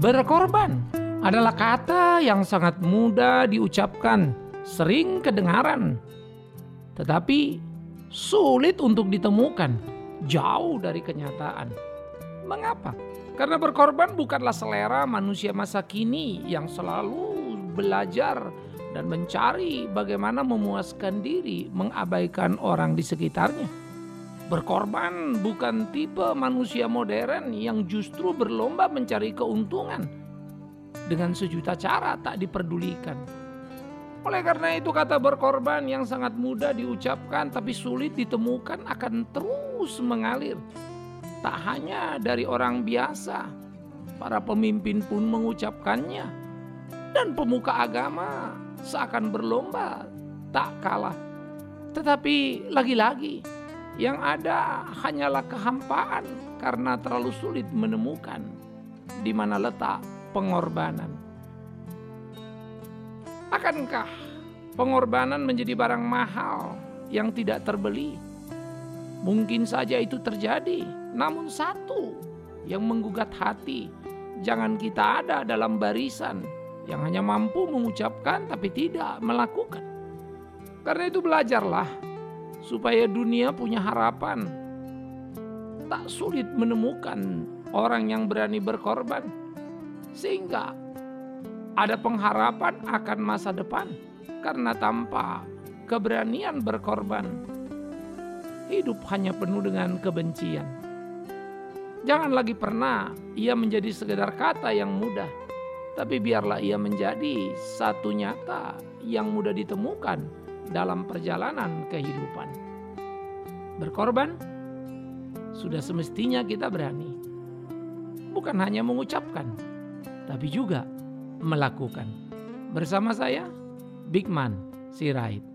Berkorban adalah kata yang sangat mudah diucapkan, sering kedengaran, tetapi sulit untuk ditemukan, jauh dari kenyataan. Mengapa? Karena berkorban bukanlah selera manusia masa kini yang selalu belajar dan mencari bagaimana memuaskan diri, mengabaikan orang di sekitarnya. Berkorban bukan tipe manusia modern yang justru berlomba mencari keuntungan dengan sejuta cara tak diperdulikan. Oleh karena itu kata berkorban yang sangat mudah diucapkan tapi sulit ditemukan akan terus mengalir. Tak hanya dari orang biasa, para pemimpin pun mengucapkannya. Dan pemuka agama seakan berlomba tak kalah. Tetapi lagi-lagi yang ada hanyalah kehampaan karena terlalu sulit menemukan di mana letak pengorbanan. Akankah pengorbanan menjadi barang mahal yang tidak terbeli? Mungkin saja itu terjadi, namun satu yang menggugat hati, jangan kita ada dalam barisan yang hanya mampu mengucapkan tapi tidak melakukan. Karena itu belajarlah supaya dunia punya harapan. Tak sulit menemukan orang yang berani berkorban, sehingga ada pengharapan akan masa depan. Karena tanpa keberanian berkorban, hidup hanya penuh dengan kebencian. Jangan lagi pernah ia menjadi sekedar kata yang mudah, tapi biarlah ia menjadi satu nyata yang mudah ditemukan dalam perjalanan kehidupan. Berkorban sudah semestinya kita berani, bukan hanya mengucapkan, tapi juga melakukan. Bersama saya, Big Man Sirait.